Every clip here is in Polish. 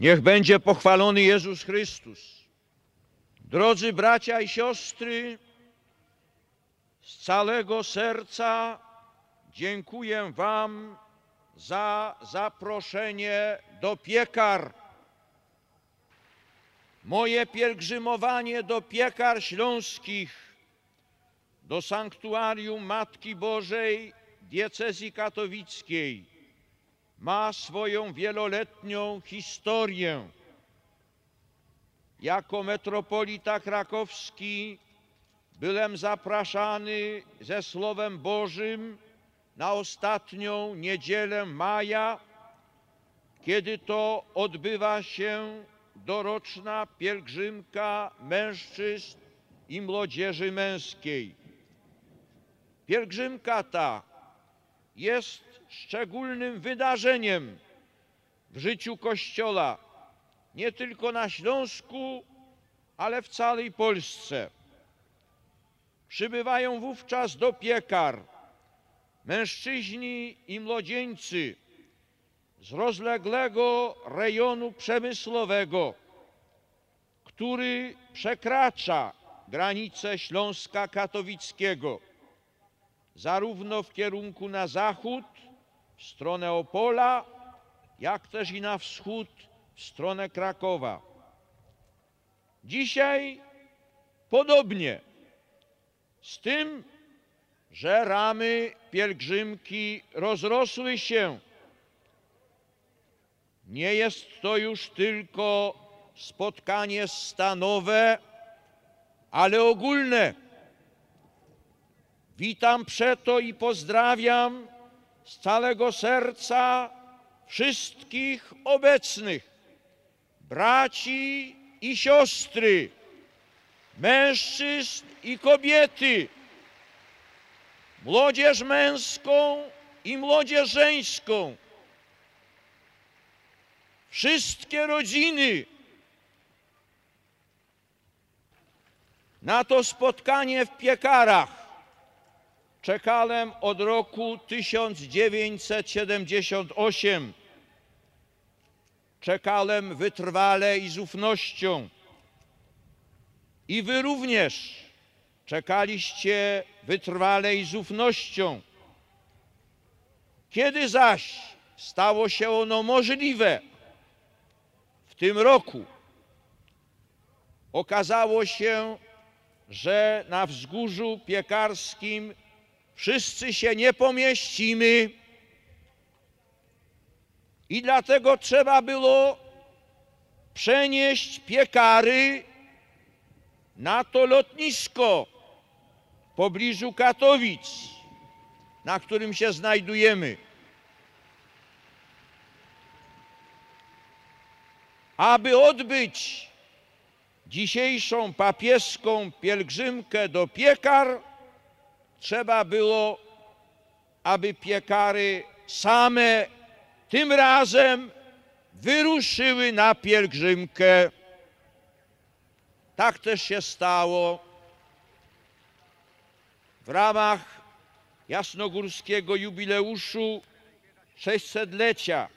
Niech będzie pochwalony Jezus Chrystus. Drodzy bracia i siostry, z całego serca dziękuję Wam za zaproszenie do piekar. Moje pielgrzymowanie do piekar śląskich, do sanktuarium Matki Bożej diecezji katowickiej ma swoją wieloletnią historię. Jako metropolita krakowski byłem zapraszany ze Słowem Bożym na ostatnią niedzielę maja, kiedy to odbywa się doroczna pielgrzymka mężczyzn i młodzieży męskiej. Pielgrzymka ta jest szczególnym wydarzeniem w życiu Kościoła, nie tylko na Śląsku, ale w całej Polsce. Przybywają wówczas do piekar mężczyźni i młodzieńcy z rozległego rejonu przemysłowego, który przekracza granice Śląska Katowickiego, zarówno w kierunku na zachód, w stronę Opola, jak też i na wschód, w stronę Krakowa. Dzisiaj podobnie, z tym, że ramy pielgrzymki rozrosły się. Nie jest to już tylko spotkanie stanowe, ale ogólne. Witam przeto i pozdrawiam z całego serca wszystkich obecnych, braci i siostry, mężczyzn i kobiety, młodzież męską i młodzież żeńską, wszystkie rodziny. Na to spotkanie w piekarach czekałem od roku 1978. Czekałem wytrwale i z ufnością. I wy również czekaliście wytrwale i z ufnością. Kiedy zaś stało się ono możliwe w tym roku, okazało się, że na wzgórzu piekarskim wszyscy się nie pomieścimy i dlatego trzeba było przenieść piekary na to lotnisko w pobliżu Katowic, na którym się znajdujemy. Aby odbyć dzisiejszą papieską pielgrzymkę do piekar, trzeba było, aby piekary same tym razem wyruszyły na pielgrzymkę. Tak też się stało. W ramach jasnogórskiego jubileuszu 600-lecia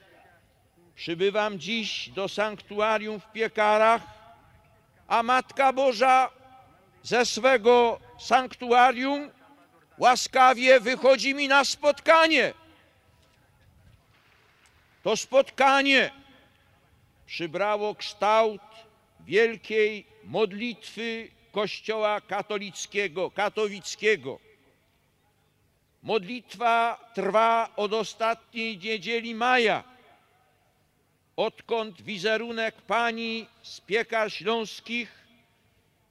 przybywam dziś do sanktuarium w Piekarach, a Matka Boża ze swego sanktuarium łaskawie wychodzi mi na spotkanie. To spotkanie przybrało kształt wielkiej modlitwy Kościoła katolickiego, katowickiego. Modlitwa trwa od ostatniej niedzieli maja, odkąd wizerunek pani z piekar śląskich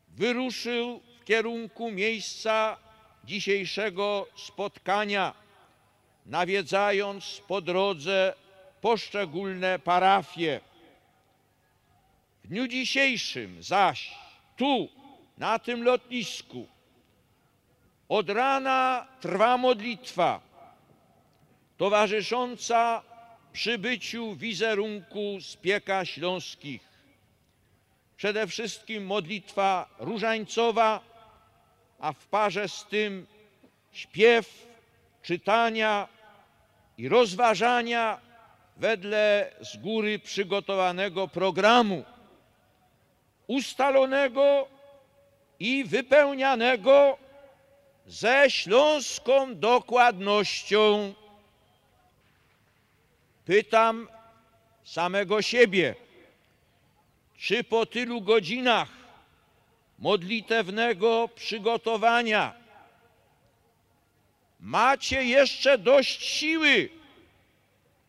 wyruszył w kierunku miejsca dzisiejszego spotkania, nawiedzając po drodze poszczególne parafie. W dniu dzisiejszym zaś tu, na tym lotnisku, od rana trwa modlitwa towarzysząca przybyciu wizerunku z pieka śląskich. Przede wszystkim modlitwa różańcowa, a w parze z tym śpiew, czytania i rozważania wedle z góry przygotowanego programu, ustalonego i wypełnianego ze śląską dokładnością. Pytam samego siebie, czy po tylu godzinach modlitewnego przygotowania macie jeszcze dość siły,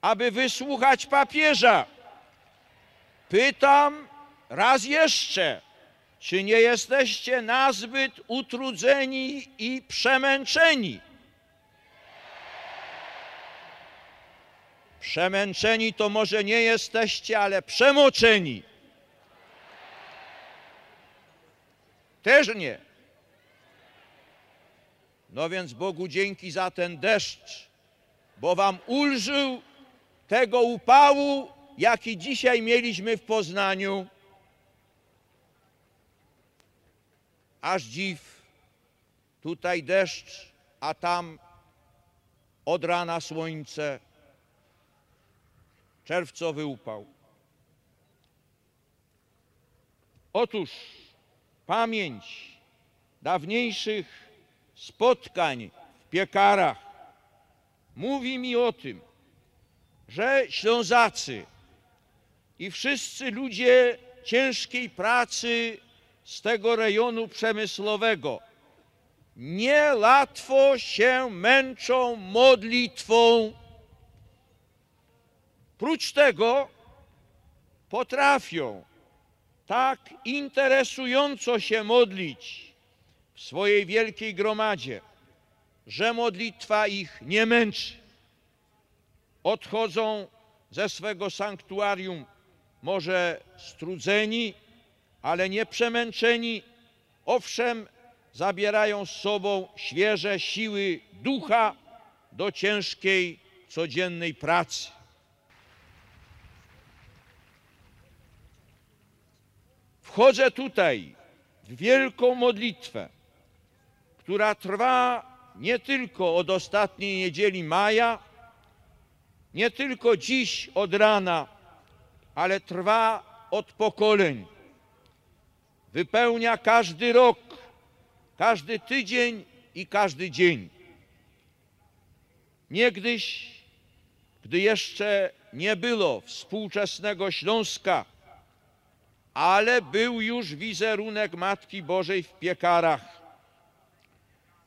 aby wysłuchać papieża. Pytam raz jeszcze, czy nie jesteście nazbyt utrudzeni i przemęczeni? Przemęczeni to może nie jesteście, ale przemoczeni. Też nie. No więc Bogu dzięki za ten deszcz, bo wam ulżył tego upału, jaki dzisiaj mieliśmy w Poznaniu. Aż dziw, tutaj deszcz, a tam od rana słońce, czerwcowy upał. Otóż pamięć dawniejszych spotkań w piekarach mówi mi o tym, że Ślązacy i wszyscy ludzie ciężkiej pracy z tego rejonu przemysłowego nie łatwo się męczą modlitwą. Prócz tego potrafią tak interesująco się modlić w swojej wielkiej gromadzie, że modlitwa ich nie męczy. Odchodzą ze swego sanktuarium może strudzeni, ale nie przemęczeni. Owszem, zabierają z sobą świeże siły ducha do ciężkiej, codziennej pracy. Wchodzę tutaj w wielką modlitwę, która trwa nie tylko od ostatniej niedzieli maja, nie tylko dziś od rana, ale trwa od pokoleń. Wypełnia każdy rok, każdy tydzień i każdy dzień. Niegdyś, gdy jeszcze nie było współczesnego Śląska, ale był już wizerunek Matki Bożej w piekarach.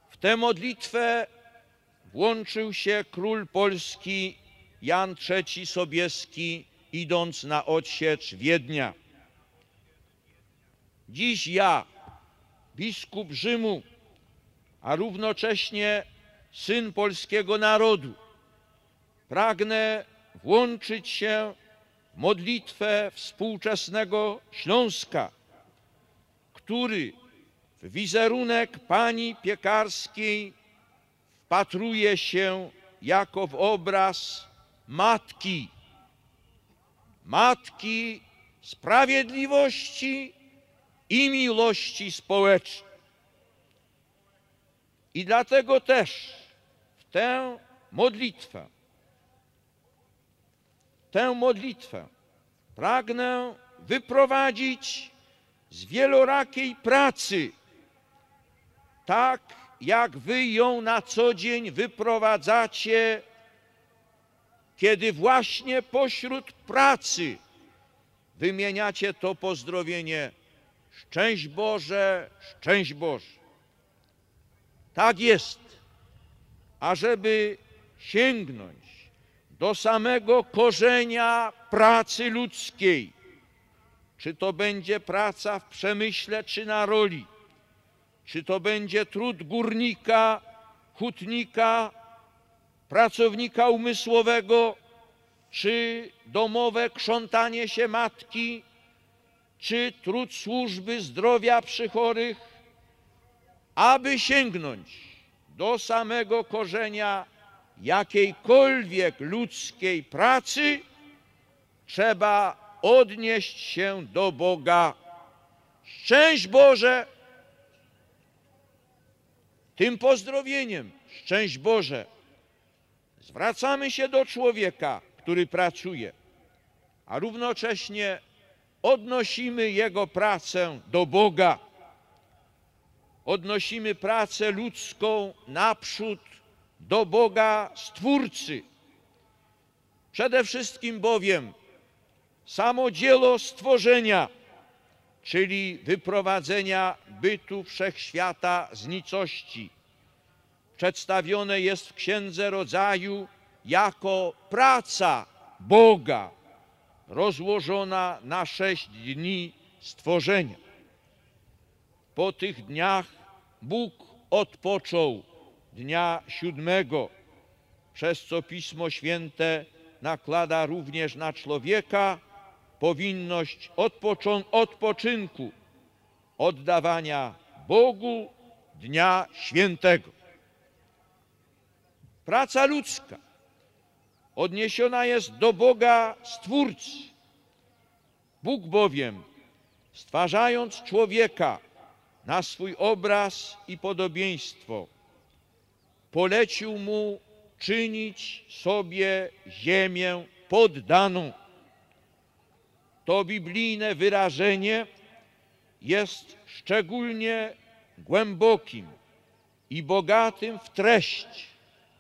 W tę modlitwę włączył się król polski Jan III Sobieski, idąc na odsiecz Wiednia. Dziś ja, biskup Rzymu, a równocześnie syn polskiego narodu, pragnę włączyć się modlitwę współczesnego Śląska, który w wizerunek pani piekarskiej wpatruje się jako w obraz matki, matki sprawiedliwości i miłości społecznej. I dlatego też w tę modlitwę, tę modlitwę pragnę wyprowadzić z wielorakiej pracy, tak jak wy ją na co dzień wyprowadzacie, kiedy właśnie pośród pracy wymieniacie to pozdrowienie Szczęść Boże, szczęść Boże. Tak jest, ażeby sięgnąć do samego korzenia pracy ludzkiej, czy to będzie praca w przemyśle, czy na roli, czy to będzie trud górnika, hutnika, pracownika umysłowego, czy domowe krzątanie się matki, czy trud służby zdrowia przy chorych, aby sięgnąć do samego korzenia jakiejkolwiek ludzkiej pracy, trzeba odnieść się do Boga. Szczęść Boże! Tym pozdrowieniem, szczęść Boże, zwracamy się do człowieka, który pracuje, a równocześnie odnosimy jego pracę do Boga, odnosimy pracę ludzką naprzód do Boga Stwórcy. Przede wszystkim bowiem samo dzieło stworzenia, czyli wyprowadzenia bytu wszechświata z nicości, przedstawione jest w Księdze Rodzaju jako praca Boga rozłożona na sześć dni stworzenia. Po tych dniach Bóg odpoczął dnia siódmego, przez co Pismo Święte nakłada również na człowieka powinność odpoczą- odpoczynku, oddawania Bogu dnia świętego. Praca ludzka odniesiona jest do Boga Stwórcy. Bóg bowiem, stwarzając człowieka na swój obraz i podobieństwo, polecił mu czynić sobie ziemię poddaną. To biblijne wyrażenie jest szczególnie głębokim i bogatym w treść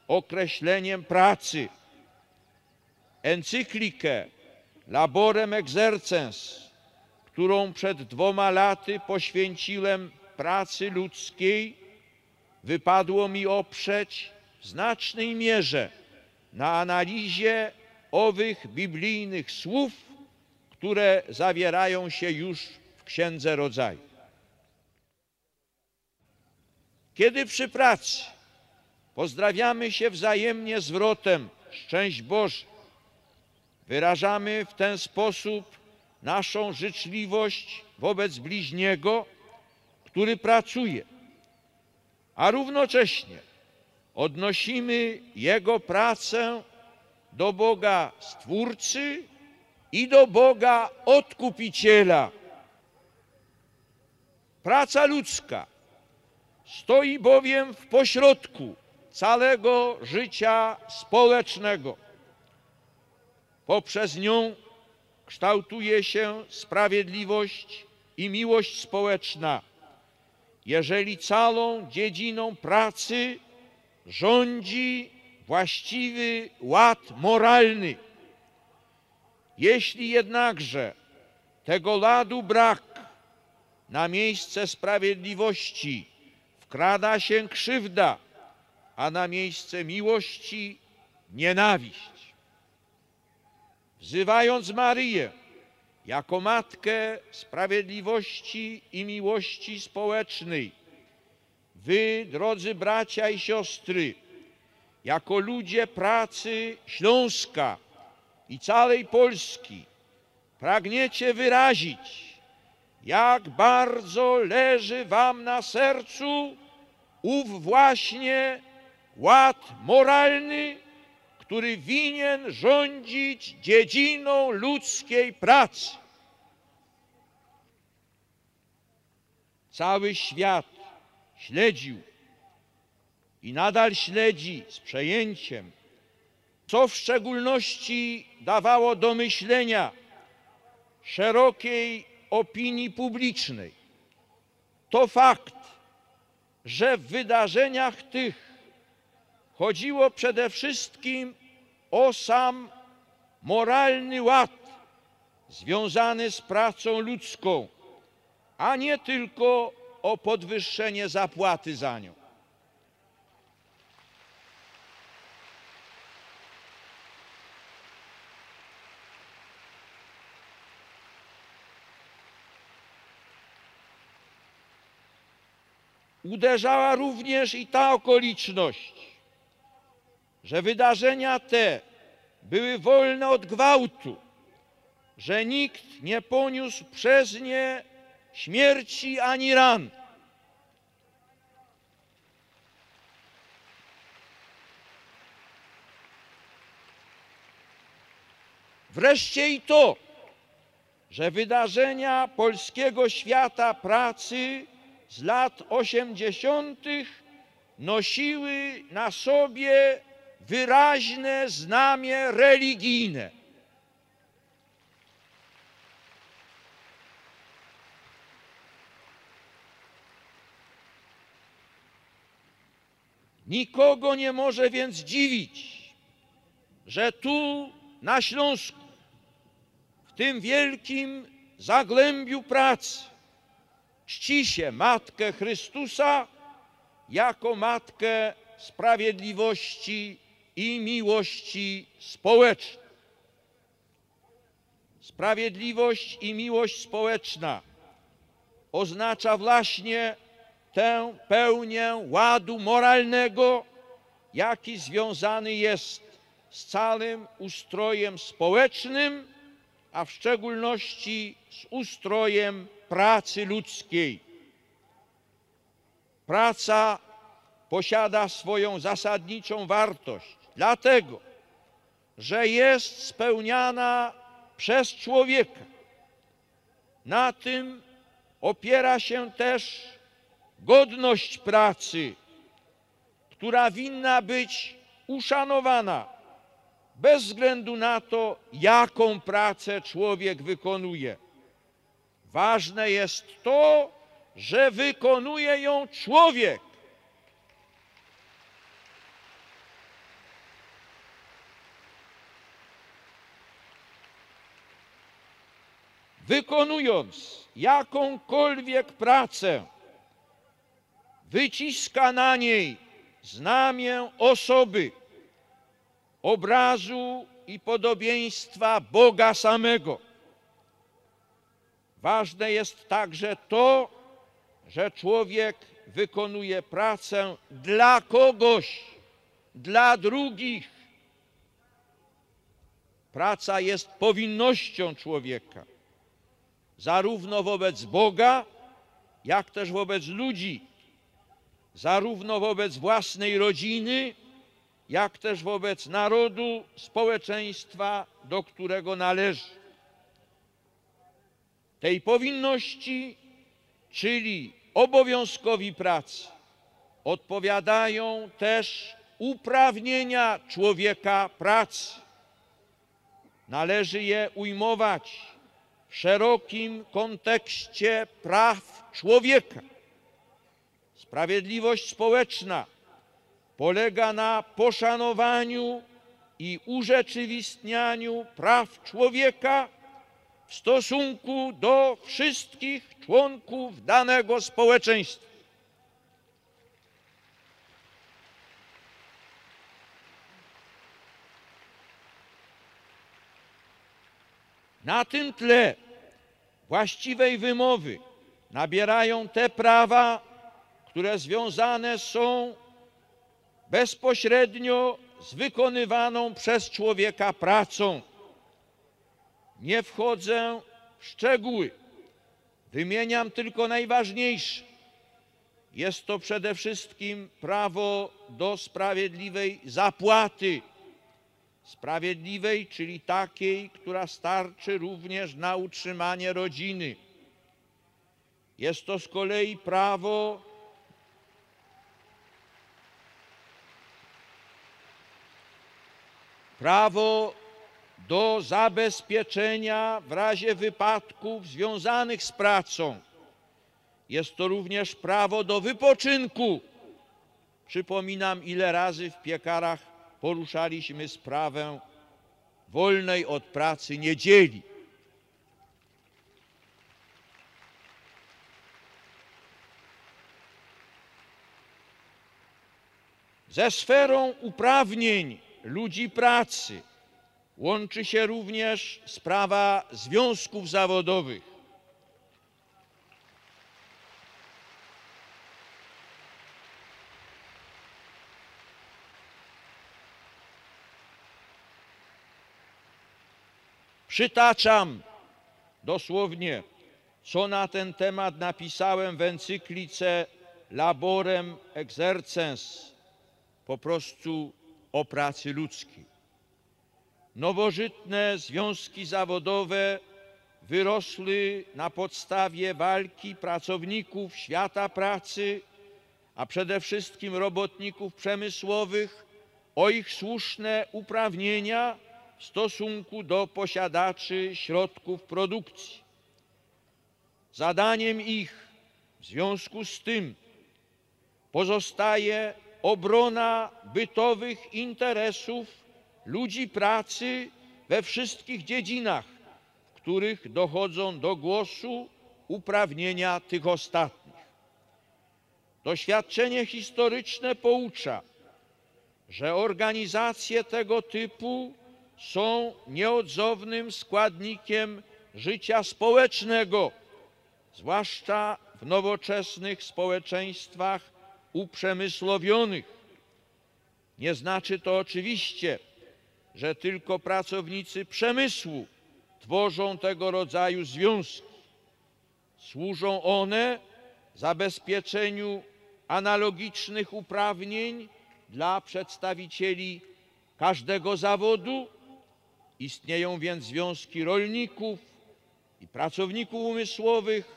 określeniem pracy. Encyklikę Laborem Exercens, którą przed dwoma laty poświęciłem pracy ludzkiej, wypadło mi oprzeć w znacznej mierze na analizie owych biblijnych słów, które zawierają się już w Księdze Rodzaju. Kiedy przy pracy pozdrawiamy się wzajemnie zwrotem Szczęść Boże, wyrażamy w ten sposób naszą życzliwość wobec bliźniego, który pracuje, a równocześnie odnosimy jego pracę do Boga Stwórcy i do Boga Odkupiciela. Praca ludzka stoi bowiem w pośrodku całego życia społecznego. Poprzez nią kształtuje się sprawiedliwość i miłość społeczna. Jeżeli całą dziedziną pracy rządzi właściwy ład moralny, jeśli jednakże tego ladu brak, na miejsce sprawiedliwości wkrada się krzywda, a na miejsce miłości nienawiść. Wzywając Maryję jako matkę sprawiedliwości i miłości społecznej, wy, drodzy bracia i siostry, jako ludzie pracy Śląska i całej Polski, pragniecie wyrazić, jak bardzo leży wam na sercu ów właśnie ład moralny, który winien rządzić dziedziną ludzkiej pracy. Cały świat śledził i nadal śledzi z przejęciem, co w szczególności dawało do myślenia szerokiej opinii publicznej. To fakt, że w wydarzeniach tych chodziło przede wszystkim o sam moralny ład związany z pracą ludzką, a nie tylko o podwyższenie zapłaty za nią. Uderzała również i ta okoliczność, że wydarzenia te były wolne od gwałtu, że nikt nie poniósł przez nie śmierci ani ran. Wreszcie i to, że wydarzenia polskiego świata pracy z lat 80. nosiły na sobie wyraźne znamie religijne. Nikogo nie może więc dziwić, że tu na Śląsku, w tym wielkim zagłębiu pracy, czci się Matkę Chrystusa jako Matkę sprawiedliwości i miłości społecznej. Sprawiedliwość i miłość społeczna oznacza właśnie tę pełnię ładu moralnego, jaki związany jest z całym ustrojem społecznym, a w szczególności z ustrojem pracy ludzkiej. Praca posiada swoją zasadniczą wartość, dlatego że jest spełniana przez człowieka. Na tym opiera się też godność pracy, która winna być uszanowana bez względu na to, jaką pracę człowiek wykonuje. Ważne jest to, że wykonuje ją człowiek. Wykonując jakąkolwiek pracę, wyciska na niej znamię osoby, obrazu i podobieństwa Boga samego. Ważne jest także to, że człowiek wykonuje pracę dla kogoś, dla drugich. Praca jest powinnością człowieka, zarówno wobec Boga, jak też wobec ludzi, zarówno wobec własnej rodziny, jak też wobec narodu, społeczeństwa, do którego należy. Tej powinności, czyli obowiązkowi pracy, odpowiadają też uprawnienia człowieka pracy. Należy je ujmować szerokim kontekście praw człowieka. Sprawiedliwość społeczna polega na poszanowaniu i urzeczywistnianiu praw człowieka w stosunku do wszystkich członków danego społeczeństwa. Na tym tle właściwej wymowy nabierają te prawa, które związane są bezpośrednio z wykonywaną przez człowieka pracą. Nie wchodzę w szczegóły, wymieniam tylko najważniejsze. Jest to przede wszystkim prawo do sprawiedliwej zapłaty. Sprawiedliwej, czyli takiej, która starczy również na utrzymanie rodziny. Jest to z kolei prawo prawo do zabezpieczenia w razie wypadków związanych z pracą. Jest to również prawo do wypoczynku. Przypominam, ile razy w piekarach poruszaliśmy sprawę wolnej od pracy niedzieli. Ze sferą uprawnień ludzi pracy łączy się również sprawa związków zawodowych. Przytaczam dosłownie, co na ten temat napisałem w encyklice Laborem Exercens, po prostu o pracy ludzkiej. Nowożytne związki zawodowe wyrosły na podstawie walki pracowników świata pracy, a przede wszystkim robotników przemysłowych o ich słuszne uprawnienia w stosunku do posiadaczy środków produkcji. Zadaniem ich w związku z tym pozostaje obrona bytowych interesów ludzi pracy we wszystkich dziedzinach, w których dochodzą do głosu uprawnienia tych ostatnich. Doświadczenie historyczne poucza, że organizacje tego typu są nieodzownym składnikiem życia społecznego, zwłaszcza w nowoczesnych społeczeństwach uprzemysłowionych. Nie znaczy to oczywiście, że tylko pracownicy przemysłu tworzą tego rodzaju związki. Służą one zabezpieczeniu analogicznych uprawnień dla przedstawicieli każdego zawodu. Istnieją więc związki rolników i pracowników umysłowych.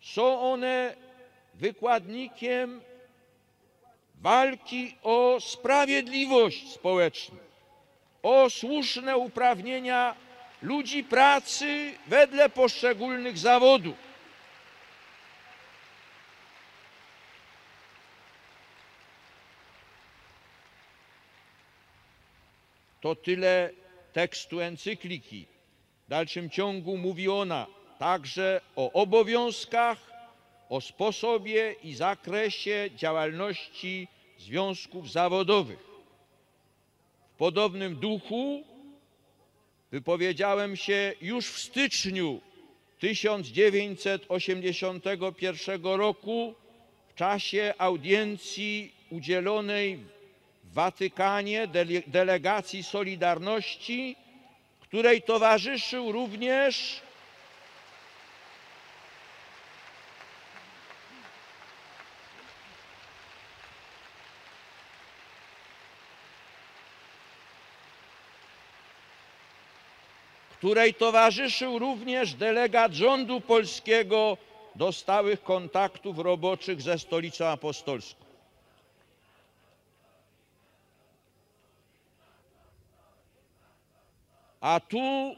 Są one wykładnikiem walki o sprawiedliwość społeczną, o słuszne uprawnienia ludzi pracy wedle poszczególnych zawodów. To tyle tekstu encykliki. W dalszym ciągu mówi ona także o obowiązkach, o sposobie i zakresie działalności związków zawodowych. W podobnym duchu wypowiedziałem się już w styczniu 1981 roku w czasie audiencji udzielonej Watykanie delegacji Solidarności, której towarzyszył również której towarzyszył również delegat rządu polskiego do stałych kontaktów roboczych ze Stolicą Apostolską. A tu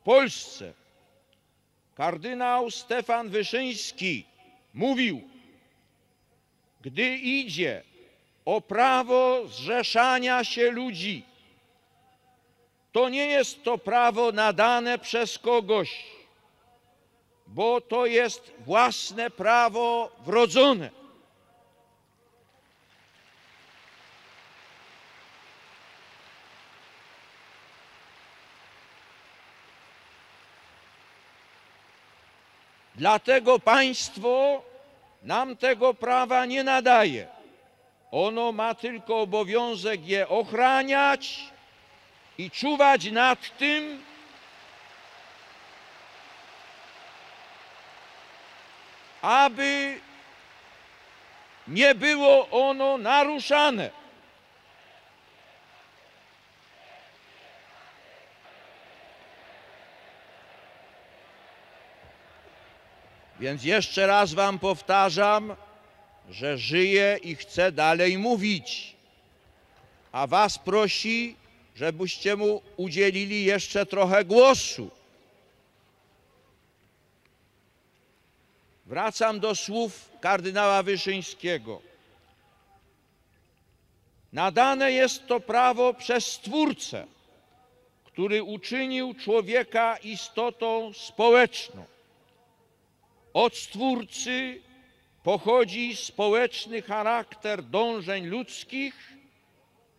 w Polsce kardynał Stefan Wyszyński mówił, gdy idzie o prawo zrzeszania się ludzi, to nie jest to prawo nadane przez kogoś, bo to jest własne prawo wrodzone. Dlatego państwo nam tego prawa nie nadaje. Ono ma tylko obowiązek je ochraniać i czuwać nad tym, aby nie było ono naruszane. Więc jeszcze raz Wam powtarzam, że żyję i chcę dalej mówić, a Was prosi, żebyście mu udzielili jeszcze trochę głosu. Wracam do słów kardynała Wyszyńskiego. Nadane jest to prawo przez Stwórcę, który uczynił człowieka istotą społeczną. Od Stwórcy pochodzi społeczny charakter dążeń ludzkich,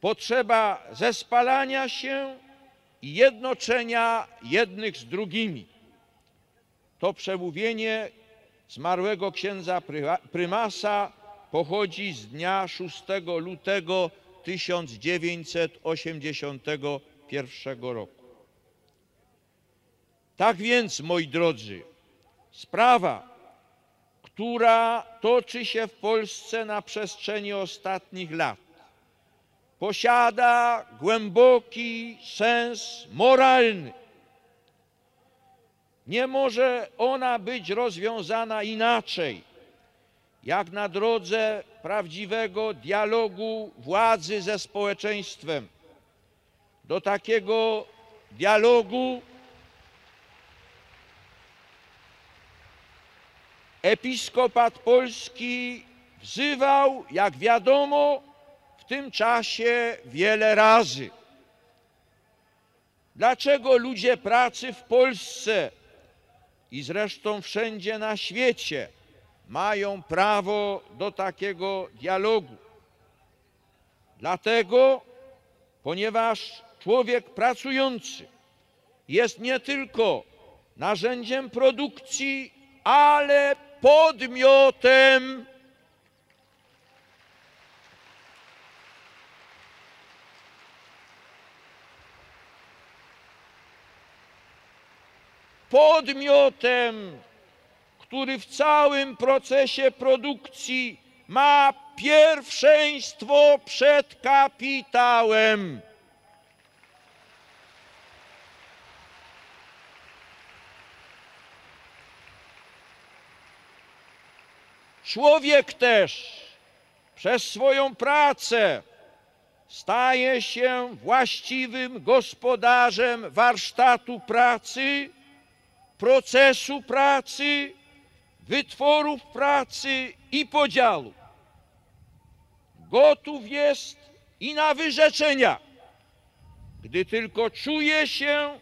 potrzeba zespalania się i jednoczenia jednych z drugimi. To przemówienie zmarłego księdza prymasa pochodzi z dnia 6 lutego 1981 roku. Tak więc, moi drodzy, sprawa, która toczy się w Polsce na przestrzeni ostatnich lat, posiada głęboki sens moralny. Nie może ona być rozwiązana inaczej, jak na drodze prawdziwego dialogu władzy ze społeczeństwem. Do takiego dialogu episkopat polski wzywał, jak wiadomo, w tym czasie wiele razy. Dlaczego ludzie pracy w Polsce i zresztą wszędzie na świecie mają prawo do takiego dialogu? Dlatego, ponieważ człowiek pracujący jest nie tylko narzędziem produkcji, ale podmiotem podmiotem, który w całym procesie produkcji ma pierwszeństwo przed kapitałem. Człowiek też przez swoją pracę staje się właściwym gospodarzem warsztatu pracy, procesu pracy, wytworów pracy i podziału. Gotów jest i na wyrzeczenia, gdy tylko czuje się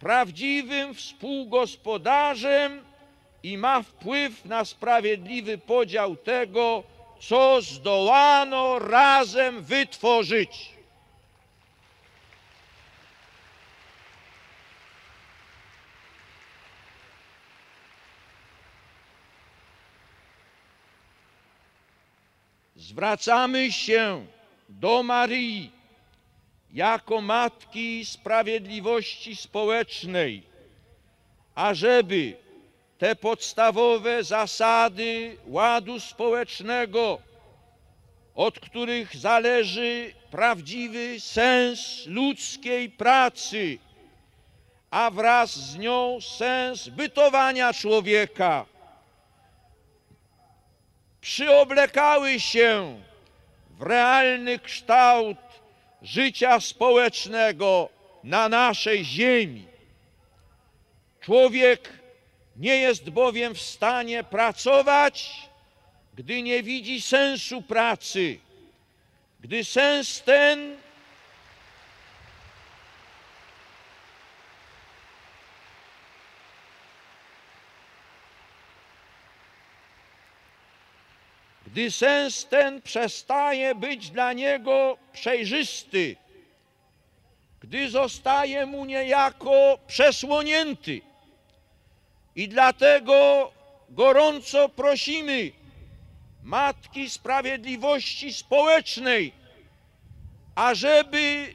prawdziwym współgospodarzem i ma wpływ na sprawiedliwy podział tego, co zdołano razem wytworzyć. Zwracamy się do Maryi jako Matki Sprawiedliwości Społecznej, ażeby te podstawowe zasady ładu społecznego, od których zależy prawdziwy sens ludzkiej pracy, a wraz z nią sens bytowania człowieka, przyoblekały się w realny kształt życia społecznego na naszej ziemi. Człowiek nie jest bowiem w stanie pracować, gdy nie widzi sensu pracy, gdy sens ten gdy sens ten przestaje być dla niego przejrzysty, gdy zostaje mu niejako przesłonięty. I dlatego gorąco prosimy Matki Sprawiedliwości Społecznej, ażeby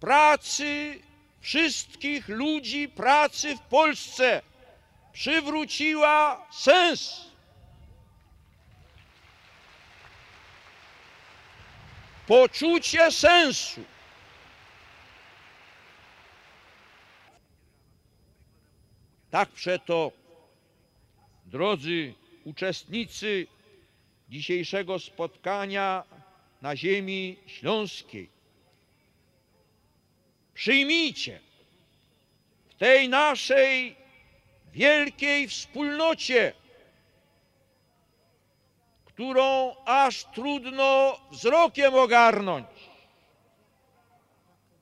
pracy wszystkich ludzi pracy w Polsce przywróciła sens. Poczucie sensu. Tak przeto, drodzy uczestnicy dzisiejszego spotkania na ziemi śląskiej, przyjmijcie w tej naszej wielkiej wspólnocie, którą aż trudno wzrokiem ogarnąć.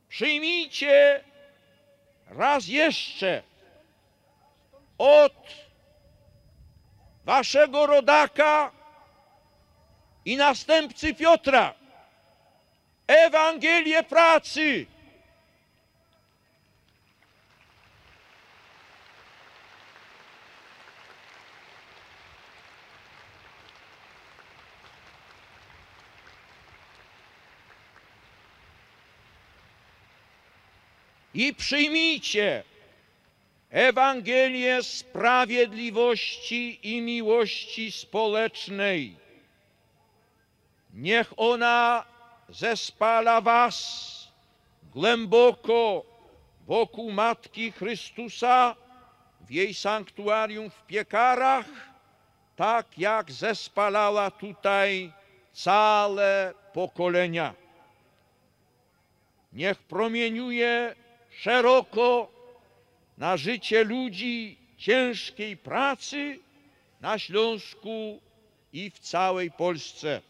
Przyjmijcie raz jeszcze od waszego rodaka i następcy Piotra Ewangelię pracy. I przyjmijcie Ewangelię sprawiedliwości i miłości społecznej. Niech ona zespala was głęboko wokół Matki Chrystusa w jej sanktuarium w piekarach tak jak zespalała tutaj całe pokolenia. Niech promieniuje szeroko na życie ludzi ciężkiej pracy na Śląsku i w całej Polsce.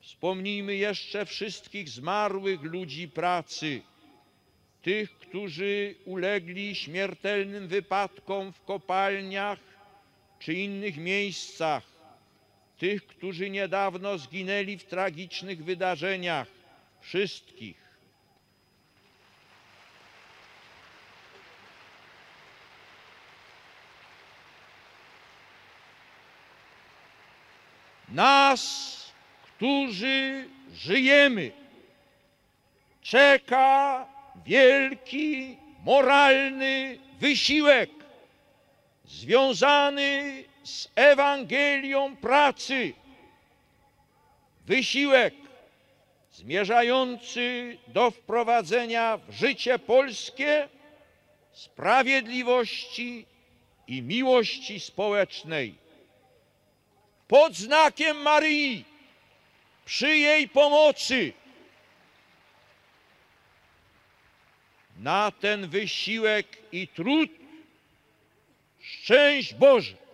Wspomnijmy jeszcze wszystkich zmarłych ludzi pracy, tych, którzy ulegli śmiertelnym wypadkom w kopalniach czy innych miejscach, tych, którzy niedawno zginęli w tragicznych wydarzeniach, wszystkich. Nas, którzy żyjemy, czeka wielki moralny wysiłek związany z Ewangelią pracy. Wysiłek zmierzający do wprowadzenia w życie polskie sprawiedliwości i miłości społecznej. Pod znakiem Maryi, przy jej pomocy, na ten wysiłek i trud szczęść Boże.